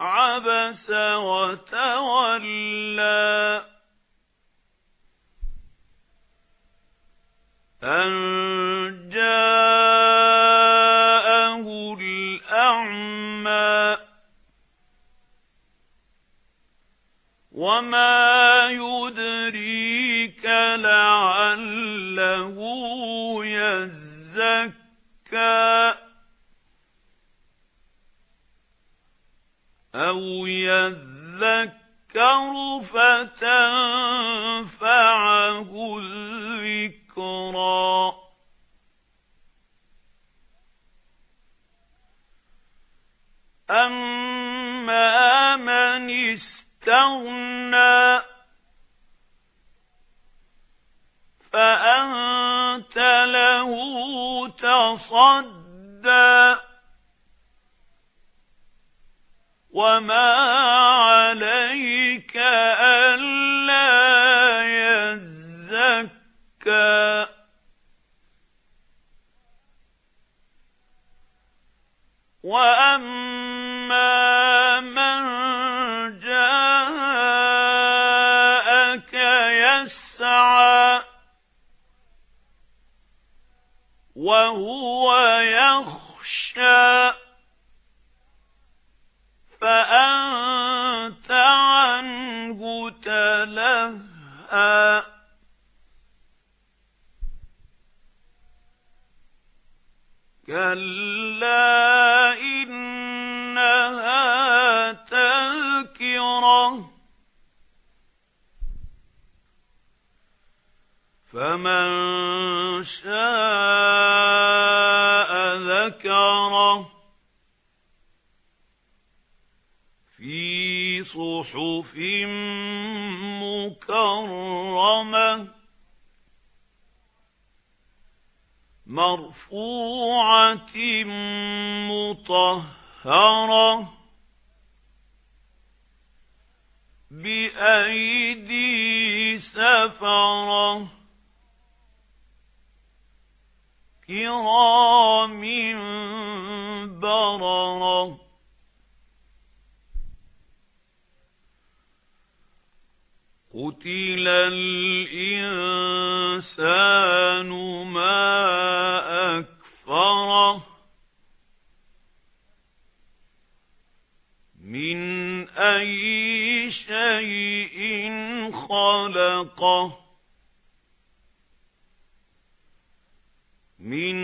عَبَسَ وَتَوَلَّى أَن جَاءَهُ الْأَعْمَى وَمَا يُدْرِيكَ لَعَلَّهُ يَزَّكَّى فَتَنفَعَهُ الذِّكْرَى. أَمَّا مَنِ اسْتَغْنَى فَأَنْتَ لَهُ تَصَدَّى. وَمَا عَلَيْكَ أَلَّا يَزَّكَّى. وَأَمَّا مَنْ جَاءَكَ يَسْعَى وَهُوَ يَخْشَى فَأَنْتَ فَمَن شَاءَ ذَكَرَهُ فِي صُحُفٍ مُكَرَّمَةٍ مَرْفُوعَةٍ مُطَهَّرَةٍ بِأَيْدِي سَفَرَةٍ كِرَامٍ بَرَرَةٍ. قُتِلَ الْإِنسَانُ مَا أَكْفَرَهُ مِنْ أَيِّ شَيْءٍ خَلَقَهُ. مِنْ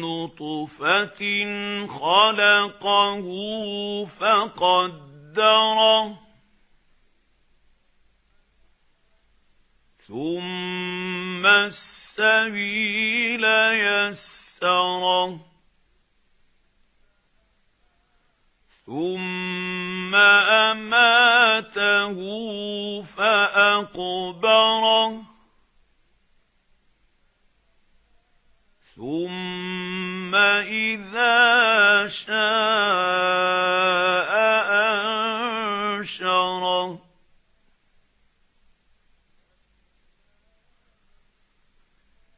نُطْفَةٍ خَلَقَهُ فَقَدَّرَهُ ثُمَّ السَّبِيلَ يَسَّرَهُ ثُمَّ أَمَاتَهُ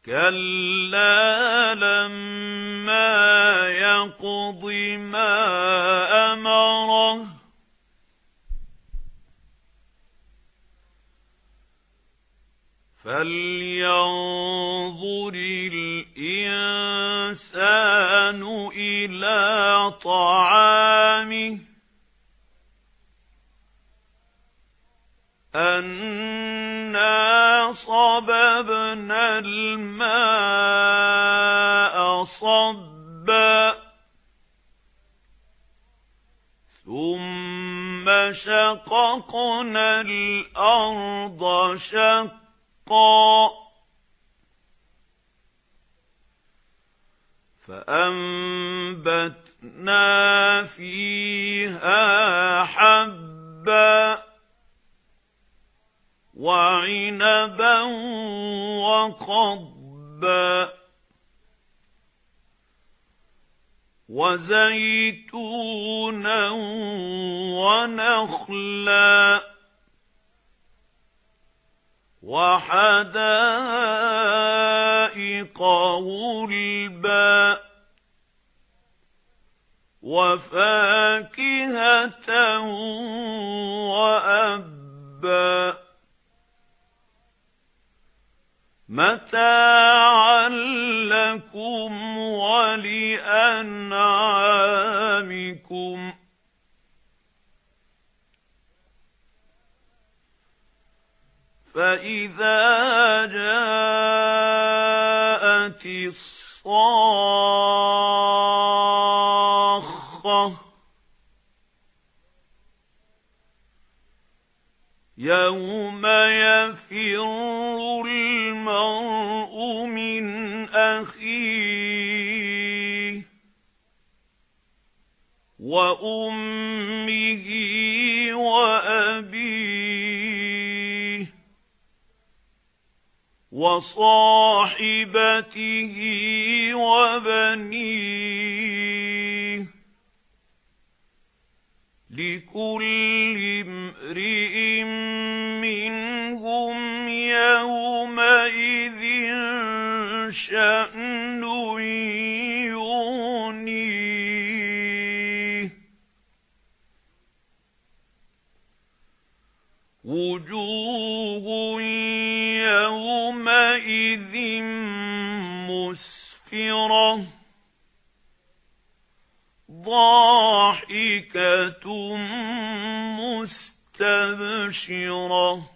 كَلَّا لَمَّا يَقْضِ مَا أَمَرَهُ. فَلْيَنظُرِ الْإِنسَانُ إِلَى طَعَامِهِ. أَنَّا صَبَبْنَا الْمَاءَ صَبًّا ثُمَّ شَقَقْنَا الْأَرْضَ شَقًّا فَأَنبَتْنَا فِيهَا حَبًّا وَعِنَبًا وَقَضْبًا وَزَيْتُونًا وَنَخْلًا وَحَدَائِقَ غُلْبًا وَفَاكِهَةً وَأَبًّا مَتَاعًا لَكُمْ وَلِأَنْعَامِكُمْ. فَإِذَا جَاءَتِ الصَّاخَّةُ يَوْمَ يَفِرُّ الْمَرْءُ مِنْ أَخِيهِ وَأُمِّهِ وَأَبِيهِ وَصَاحِبَتِهِ وَبَنِيهِ لِكُلِّ امْرِئٍ شَأْنٌ يُغْنِيهِ. وُجُوهٌ يَوْمَئِذٍ مُسْفِرَةٌ. ضَاحِكَةٌ مُسْتَبْشِرَةٌ.